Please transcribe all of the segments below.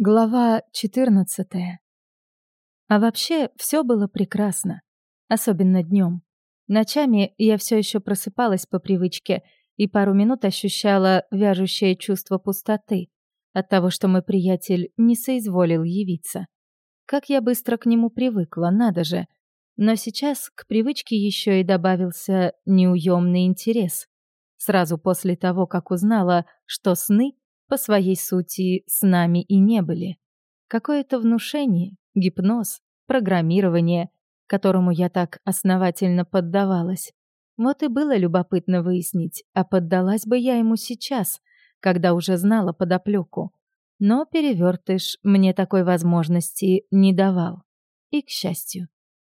Глава 14. А вообще, все было прекрасно. Особенно днем. Ночами я все еще просыпалась по привычке и пару минут ощущала вяжущее чувство пустоты от того, что мой приятель не соизволил явиться. Как я быстро к нему привыкла, надо же. Но сейчас к привычке еще и добавился неуемный интерес. Сразу после того, как узнала, что сны по своей сути с нами и не были. Какое-то внушение, гипноз, программирование, которому я так основательно поддавалась. Вот и было любопытно выяснить, а поддалась бы я ему сейчас, когда уже знала подоплеку. Но перевертыш мне такой возможности не давал. И к счастью.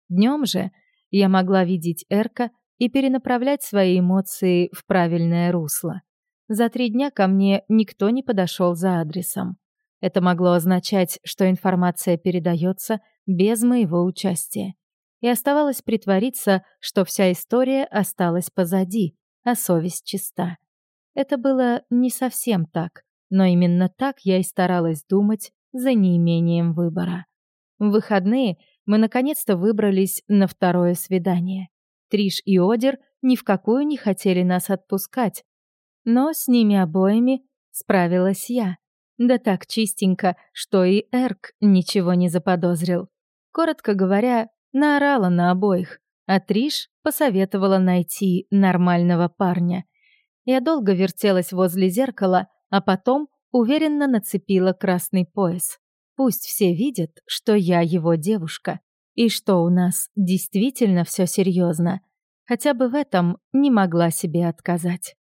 Днем же я могла видеть Эрка и перенаправлять свои эмоции в правильное русло. За три дня ко мне никто не подошел за адресом. Это могло означать, что информация передается без моего участия. И оставалось притвориться, что вся история осталась позади, а совесть чиста. Это было не совсем так, но именно так я и старалась думать за неимением выбора. В выходные мы наконец-то выбрались на второе свидание. Триш и Одер ни в какую не хотели нас отпускать, но с ними обоими справилась я. Да так чистенько, что и Эрк ничего не заподозрил. Коротко говоря, наорала на обоих, а Триш посоветовала найти нормального парня. Я долго вертелась возле зеркала, а потом уверенно нацепила красный пояс. Пусть все видят, что я его девушка, и что у нас действительно все серьезно. Хотя бы в этом не могла себе отказать.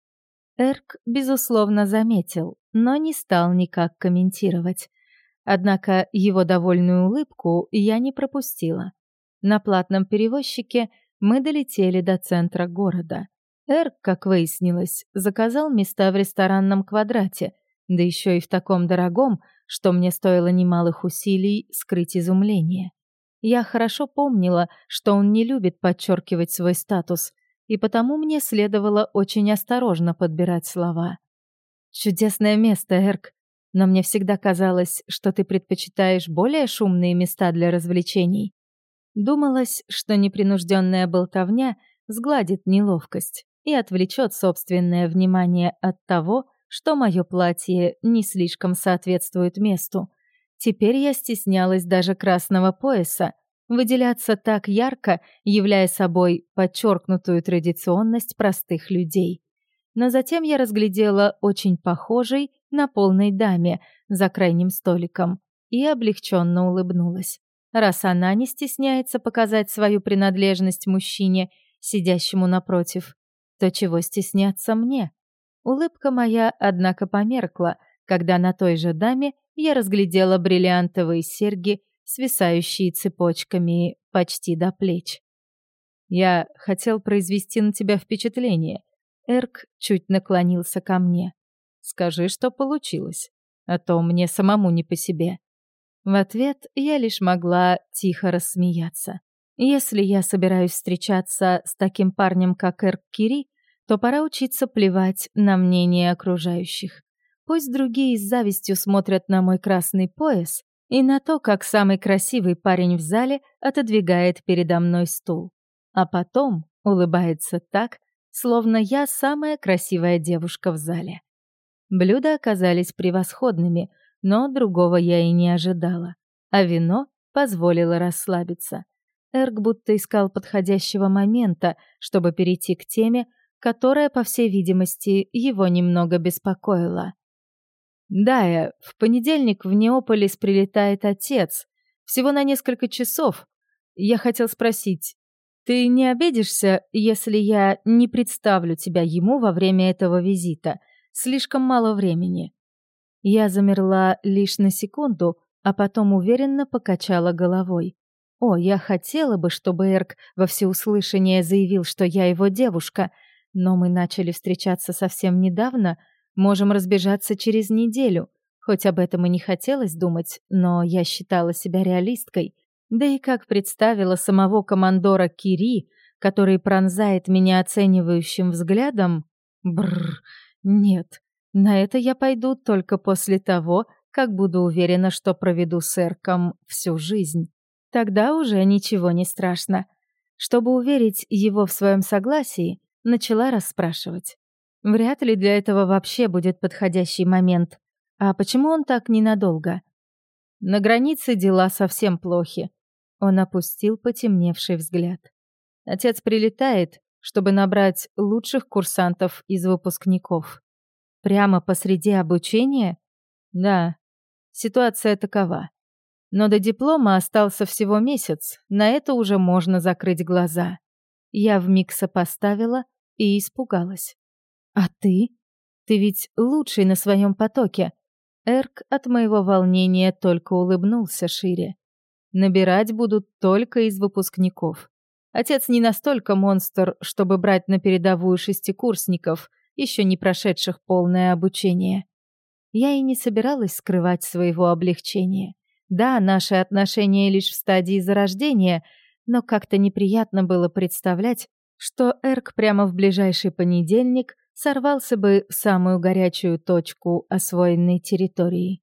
Эрк, безусловно, заметил, но не стал никак комментировать. Однако его довольную улыбку я не пропустила. На платном перевозчике мы долетели до центра города. Эрк, как выяснилось, заказал места в ресторанном квадрате, да еще и в таком дорогом, что мне стоило немалых усилий скрыть изумление. Я хорошо помнила, что он не любит подчеркивать свой статус, и потому мне следовало очень осторожно подбирать слова. «Чудесное место, Эрк, но мне всегда казалось, что ты предпочитаешь более шумные места для развлечений». Думалось, что непринужденная болтовня сгладит неловкость и отвлечет собственное внимание от того, что мое платье не слишком соответствует месту. Теперь я стеснялась даже красного пояса, выделяться так ярко, являя собой подчеркнутую традиционность простых людей. Но затем я разглядела очень похожей на полной даме за крайним столиком и облегченно улыбнулась. Раз она не стесняется показать свою принадлежность мужчине, сидящему напротив, то чего стесняться мне? Улыбка моя, однако, померкла, когда на той же даме я разглядела бриллиантовые серьги свисающие цепочками почти до плеч. «Я хотел произвести на тебя впечатление». Эрк чуть наклонился ко мне. «Скажи, что получилось, а то мне самому не по себе». В ответ я лишь могла тихо рассмеяться. Если я собираюсь встречаться с таким парнем, как Эрк Кири, то пора учиться плевать на мнение окружающих. Пусть другие с завистью смотрят на мой красный пояс, и на то, как самый красивый парень в зале отодвигает передо мной стул. А потом улыбается так, словно я самая красивая девушка в зале. Блюда оказались превосходными, но другого я и не ожидала. А вино позволило расслабиться. Эрк будто искал подходящего момента, чтобы перейти к теме, которая, по всей видимости, его немного беспокоила. «Дая, в понедельник в Неополис прилетает отец. Всего на несколько часов. Я хотел спросить, ты не обидишься, если я не представлю тебя ему во время этого визита? Слишком мало времени». Я замерла лишь на секунду, а потом уверенно покачала головой. О, я хотела бы, чтобы Эрк во всеуслышание заявил, что я его девушка, но мы начали встречаться совсем недавно — Можем разбежаться через неделю. Хоть об этом и не хотелось думать, но я считала себя реалисткой. Да и как представила самого командора Кири, который пронзает меня оценивающим взглядом... Бррр, нет, на это я пойду только после того, как буду уверена, что проведу с Эрком всю жизнь. Тогда уже ничего не страшно. Чтобы уверить его в своем согласии, начала расспрашивать. Вряд ли для этого вообще будет подходящий момент. А почему он так ненадолго? На границе дела совсем плохи. Он опустил потемневший взгляд. Отец прилетает, чтобы набрать лучших курсантов из выпускников. Прямо посреди обучения? Да, ситуация такова. Но до диплома остался всего месяц, на это уже можно закрыть глаза. Я вмиг сопоставила и испугалась. «А ты? Ты ведь лучший на своем потоке». Эрк от моего волнения только улыбнулся шире. «Набирать будут только из выпускников. Отец не настолько монстр, чтобы брать на передовую шестикурсников, еще не прошедших полное обучение. Я и не собиралась скрывать своего облегчения. Да, наши отношения лишь в стадии зарождения, но как-то неприятно было представлять, что Эрк прямо в ближайший понедельник сорвался бы в самую горячую точку освоенной территории.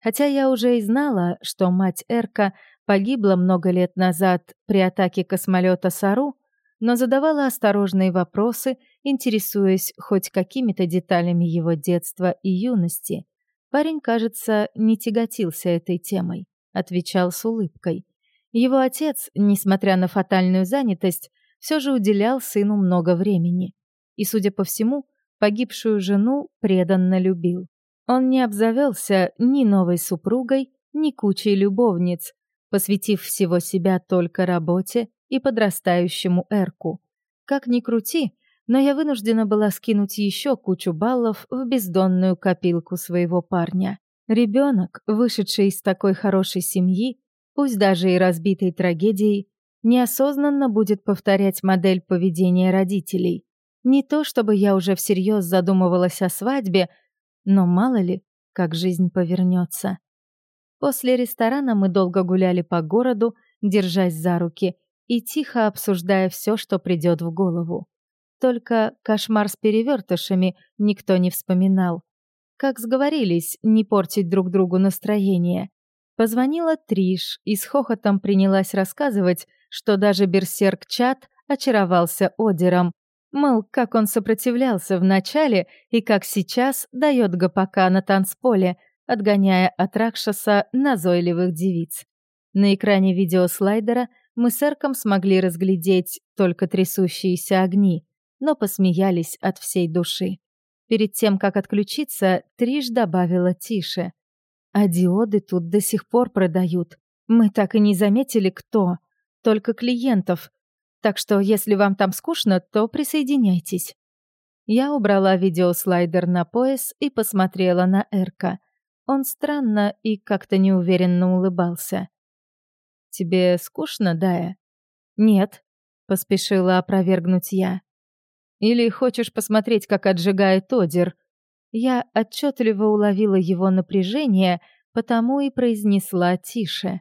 Хотя я уже и знала, что мать Эрка погибла много лет назад при атаке космолета Сару, но задавала осторожные вопросы, интересуясь хоть какими-то деталями его детства и юности. Парень, кажется, не тяготился этой темой, отвечал с улыбкой. Его отец, несмотря на фатальную занятость, все же уделял сыну много времени. И, судя по всему, погибшую жену преданно любил. Он не обзавелся ни новой супругой, ни кучей любовниц, посвятив всего себя только работе и подрастающему Эрку. Как ни крути, но я вынуждена была скинуть еще кучу баллов в бездонную копилку своего парня. Ребенок, вышедший из такой хорошей семьи, пусть даже и разбитой трагедией, неосознанно будет повторять модель поведения родителей. Не то чтобы я уже всерьез задумывалась о свадьбе, но мало ли, как жизнь повернется. После ресторана мы долго гуляли по городу, держась за руки и тихо обсуждая все, что придет в голову. Только кошмар с перевертышами никто не вспоминал. Как сговорились не портить друг другу настроение. Позвонила Триш и с хохотом принялась рассказывать, что даже берсерк-чат очаровался Одером. Мол, как он сопротивлялся в начале и как сейчас дает ГПК на танцполе, отгоняя от Ракшаса назойливых девиц. На экране видеослайдера мы с Эрком смогли разглядеть только трясущиеся огни, но посмеялись от всей души. Перед тем, как отключиться, Триш добавила тише. «А диоды тут до сих пор продают. Мы так и не заметили, кто. Только клиентов. Так что, если вам там скучно, то присоединяйтесь». Я убрала видеослайдер на пояс и посмотрела на Эрка. Он странно и как-то неуверенно улыбался. «Тебе скучно, Дая?» «Нет», — поспешила опровергнуть я. Или хочешь посмотреть, как отжигает Одер?» Я отчетливо уловила его напряжение, потому и произнесла тише.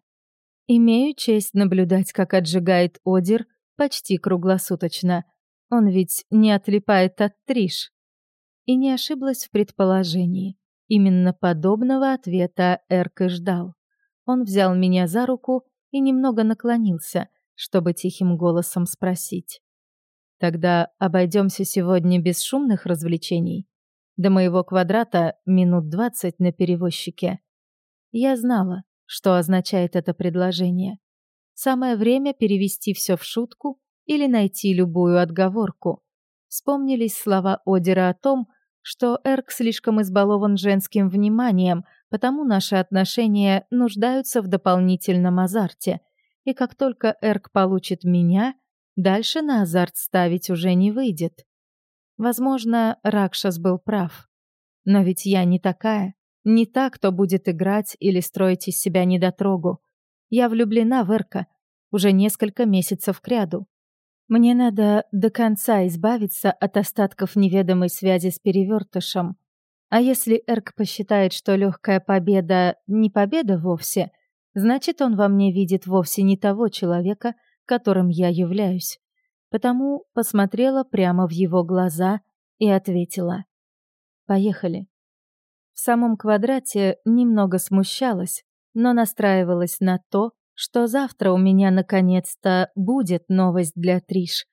«Имею честь наблюдать, как отжигает Одер почти круглосуточно. Он ведь не отлипает от Триш». И не ошиблась в предположении. Именно подобного ответа Эрк и ждал. Он взял меня за руку и немного наклонился, чтобы тихим голосом спросить. Тогда обойдемся сегодня без шумных развлечений. До моего квадрата минут двадцать на перевозчике. Я знала, что означает это предложение. Самое время перевести все в шутку или найти любую отговорку. Вспомнились слова Одера о том, что Эрк слишком избалован женским вниманием, потому наши отношения нуждаются в дополнительном азарте. И как только Эрк получит меня — Дальше на азарт ставить уже не выйдет. Возможно, Ракшас был прав. Но ведь я не такая. Не та, кто будет играть или строить из себя недотрогу. Я влюблена в Эрка уже несколько месяцев кряду. Мне надо до конца избавиться от остатков неведомой связи с перевертышем. А если Эрк посчитает, что легкая победа не победа вовсе, значит, он во мне видит вовсе не того человека, которым я являюсь. Потому посмотрела прямо в его глаза и ответила. «Поехали». В самом квадрате немного смущалась, но настраивалась на то, что завтра у меня наконец-то будет новость для Триш.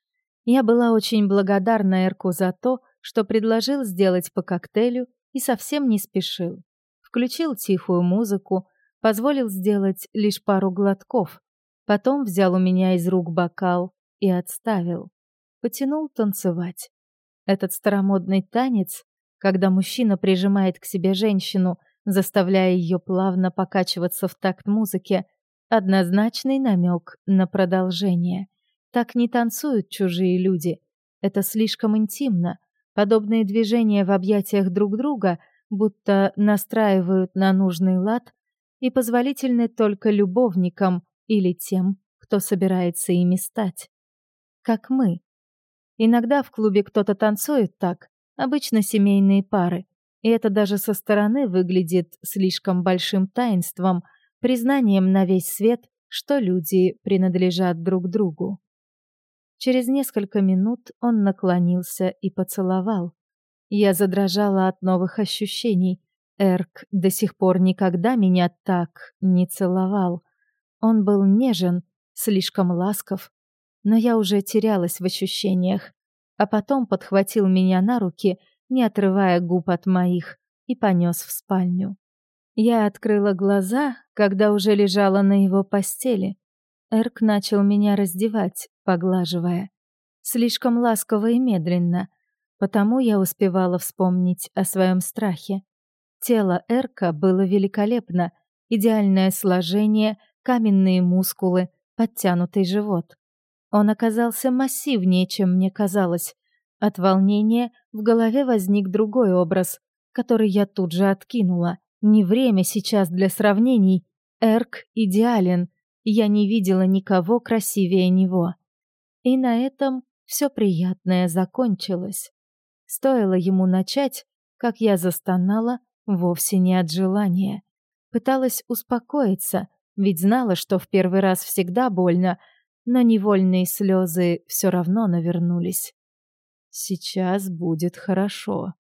Я была очень благодарна Эрку за то, что предложил сделать по коктейлю и совсем не спешил. Включил тихую музыку, позволил сделать лишь пару глотков, потом взял у меня из рук бокал и отставил. Потянул танцевать. Этот старомодный танец, когда мужчина прижимает к себе женщину, заставляя ее плавно покачиваться в такт музыки, однозначный намек на продолжение. Так не танцуют чужие люди. Это слишком интимно. Подобные движения в объятиях друг друга будто настраивают на нужный лад и позволительны только любовникам или тем, кто собирается ими стать. Как мы. Иногда в клубе кто-то танцует так, обычно семейные пары, и это даже со стороны выглядит слишком большим таинством, признанием на весь свет, что люди принадлежат друг другу. Через несколько минут он наклонился и поцеловал. Я задрожала от новых ощущений. Эрк до сих пор никогда меня так не целовал. Он был нежен, слишком ласков, но я уже терялась в ощущениях, а потом подхватил меня на руки, не отрывая губ от моих, и понес в спальню. Я открыла глаза, когда уже лежала на его постели. Эрк начал меня раздевать, поглаживая. Слишком ласково и медленно, потому я успевала вспомнить о своем страхе. Тело Эрка было великолепно, идеальное сложение, каменные мускулы, подтянутый живот. Он оказался массивнее, чем мне казалось. От волнения в голове возник другой образ, который я тут же откинула. Не время сейчас для сравнений. Эрк идеален. Я не видела никого красивее него. И на этом все приятное закончилось. Стоило ему начать, как я застонала, вовсе не от желания. Пыталась успокоиться, ведь знала, что в первый раз всегда больно, но невольные слезы все равно навернулись. «Сейчас будет хорошо».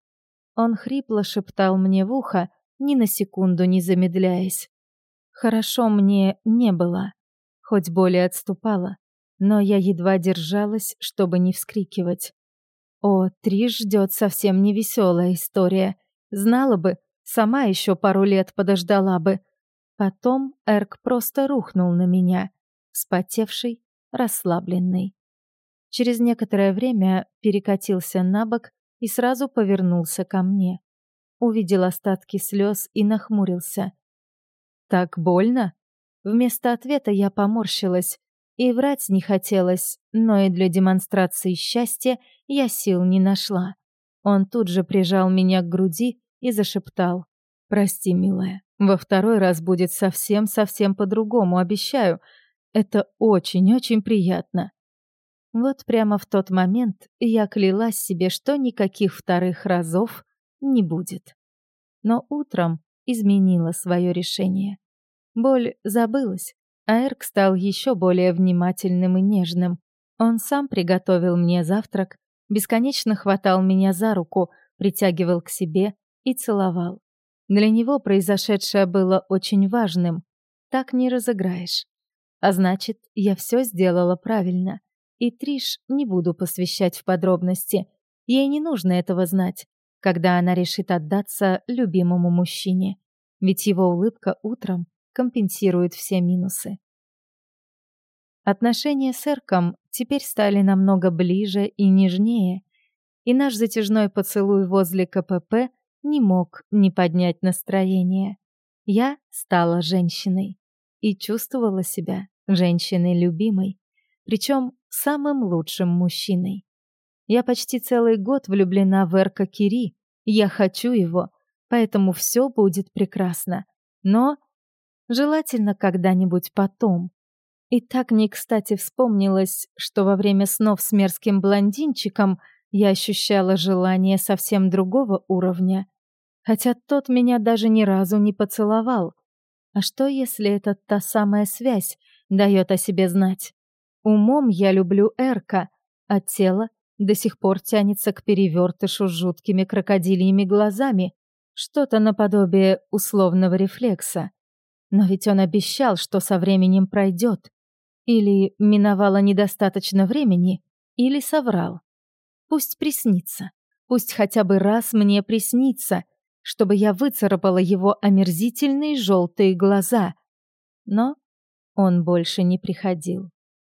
Он хрипло шептал мне в ухо, ни на секунду не замедляясь. Хорошо мне не было, хоть боль и отступала, но я едва держалась, чтобы не вскрикивать. О, Триш ждет совсем невеселая история. Знала бы, сама еще пару лет подождала бы. Потом Эрк просто рухнул на меня, вспотевший, расслабленный. Через некоторое время перекатился на бок и сразу повернулся ко мне. Увидел остатки слез и нахмурился. «Так больно?» Вместо ответа я поморщилась, и врать не хотелось, но и для демонстрации счастья я сил не нашла. Он тут же прижал меня к груди и зашептал. «Прости, милая, во второй раз будет совсем-совсем по-другому, обещаю. Это очень-очень приятно». Вот прямо в тот момент я клялась себе, что никаких вторых разов не будет. Но утром изменила свое решение. Боль забылась, а Эрк стал еще более внимательным и нежным. Он сам приготовил мне завтрак, бесконечно хватал меня за руку, притягивал к себе и целовал. Для него произошедшее было очень важным. Так не разыграешь. А значит, я все сделала правильно. И Триш не буду посвящать в подробности. Ей не нужно этого знать, когда она решит отдаться любимому мужчине. Ведь его улыбка утром компенсирует все минусы. Отношения с Эрком теперь стали намного ближе и нежнее, и наш затяжной поцелуй возле КПП не мог не поднять настроение. Я стала женщиной и чувствовала себя женщиной любимой, причем самым лучшим мужчиной. Я почти целый год влюблена в Эрка Кири, я хочу его, поэтому все будет прекрасно. Но желательно когда-нибудь потом. И так не кстати вспомнилось, что во время снов с мерзким блондинчиком я ощущала желание совсем другого уровня, хотя тот меня даже ни разу не поцеловал. А что, если это та самая связь дает о себе знать? Умом я люблю Эрка, а тело до сих пор тянется к перевертышу с жуткими крокодильями глазами. Что-то наподобие условного рефлекса. Но ведь он обещал, что со временем пройдет. Или миновало недостаточно времени, или соврал. Пусть приснится. Пусть хотя бы раз мне приснится, чтобы я выцарапала его омерзительные желтые глаза. Но он больше не приходил.